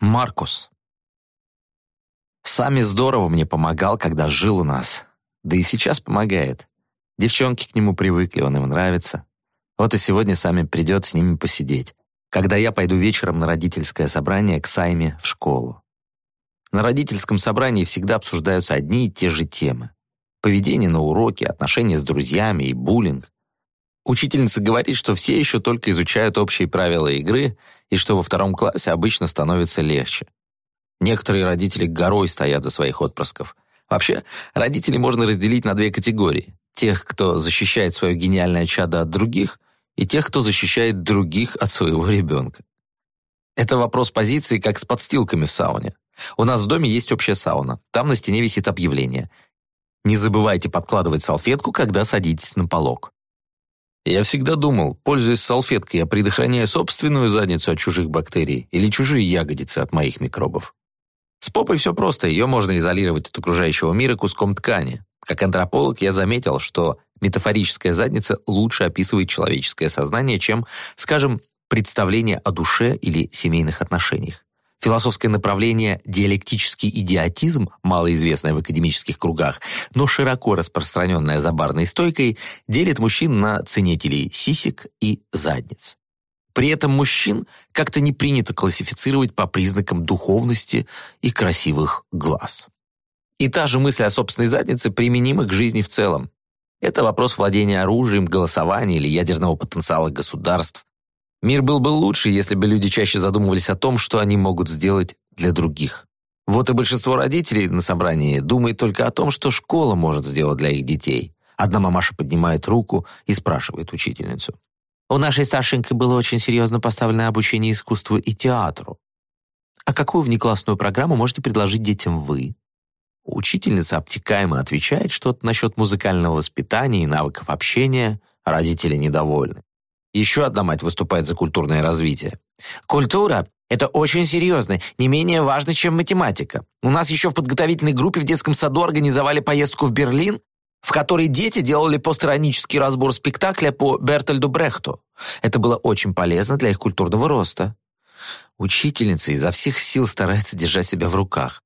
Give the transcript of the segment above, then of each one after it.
Маркус. Сами здорово мне помогал, когда жил у нас. Да и сейчас помогает. Девчонки к нему привыкли, он им нравится. Вот и сегодня сами придет с ними посидеть. Когда я пойду вечером на родительское собрание к Сайме в школу. На родительском собрании всегда обсуждаются одни и те же темы. Поведение на уроке, отношения с друзьями и буллинг. Учительница говорит, что все еще только изучают общие правила игры и что во втором классе обычно становится легче. Некоторые родители горой стоят за своих отпрысков. Вообще, родителей можно разделить на две категории. Тех, кто защищает свое гениальное чадо от других, и тех, кто защищает других от своего ребенка. Это вопрос позиции, как с подстилками в сауне. У нас в доме есть общая сауна. Там на стене висит объявление. Не забывайте подкладывать салфетку, когда садитесь на полок. Я всегда думал, пользуясь салфеткой, я предохраняю собственную задницу от чужих бактерий или чужие ягодицы от моих микробов. С попой все просто, ее можно изолировать от окружающего мира куском ткани. Как антрополог я заметил, что метафорическая задница лучше описывает человеческое сознание, чем, скажем, представление о душе или семейных отношениях. Философское направление «диалектический идиотизм», малоизвестное в академических кругах, но широко распространенное за барной стойкой, делит мужчин на ценителей сисек и задниц. При этом мужчин как-то не принято классифицировать по признакам духовности и красивых глаз. И та же мысль о собственной заднице применима к жизни в целом. Это вопрос владения оружием, голосования или ядерного потенциала государств, Мир был бы лучше, если бы люди чаще задумывались о том, что они могут сделать для других. Вот и большинство родителей на собрании думает только о том, что школа может сделать для их детей. Одна мамаша поднимает руку и спрашивает учительницу. У нашей старшенькой было очень серьезно поставлено обучение искусству и театру. А какую внеклассную программу можете предложить детям вы? Учительница обтекаемо отвечает что-то насчет музыкального воспитания и навыков общения, родители недовольны. Еще одна мать выступает за культурное развитие. Культура – это очень серьезно, не менее важно, чем математика. У нас еще в подготовительной группе в детском саду организовали поездку в Берлин, в которой дети делали постиронический разбор спектакля по Бертольду Брехту. Это было очень полезно для их культурного роста. Учительница изо всех сил старается держать себя в руках.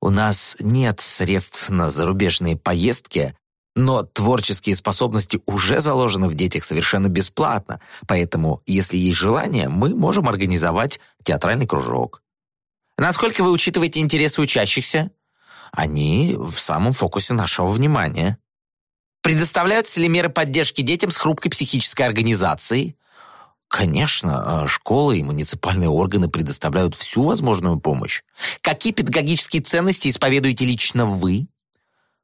У нас нет средств на зарубежные поездки, но творческие способности уже заложены в детях совершенно бесплатно, поэтому, если есть желание, мы можем организовать театральный кружок. Насколько вы учитываете интересы учащихся? Они в самом фокусе нашего внимания. Предоставляются ли меры поддержки детям с хрупкой психической организацией? Конечно, школы и муниципальные органы предоставляют всю возможную помощь. Какие педагогические ценности исповедуете лично вы?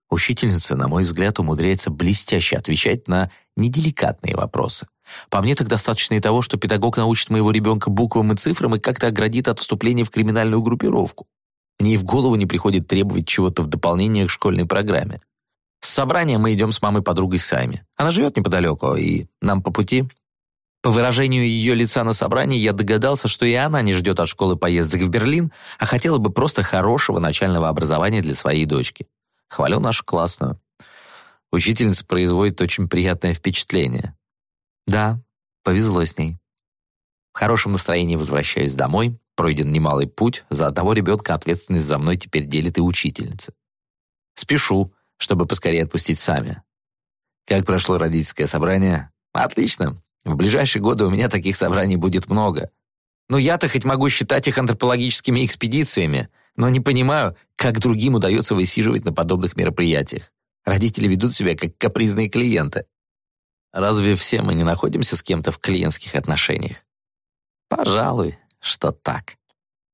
Учительница, на мой взгляд, умудряется блестяще отвечать на неделикатные вопросы. По мне так достаточно и того, что педагог научит моего ребенка буквам и цифрам и как-то оградит от вступления в криминальную группировку. Мне и в голову не приходит требовать чего-то в дополнение к школьной программе. С собрания мы идем с мамой-подругой Сами. Она живет неподалеку, и нам по пути. По выражению ее лица на собрании я догадался, что и она не ждет от школы поездок в Берлин, а хотела бы просто хорошего начального образования для своей дочки. Хвалю нашу классную. Учительница производит очень приятное впечатление. Да, повезло с ней. В хорошем настроении возвращаюсь домой, пройден немалый путь, за одного ребенка ответственность за мной теперь делит и учительница. Спешу, чтобы поскорее отпустить сами. Как прошло родительское собрание? Отлично. В ближайшие годы у меня таких собраний будет много. Но я-то хоть могу считать их антропологическими экспедициями, но не понимаю, как другим удается высиживать на подобных мероприятиях. Родители ведут себя как капризные клиенты. Разве все мы не находимся с кем-то в клиентских отношениях? Пожалуй, что так.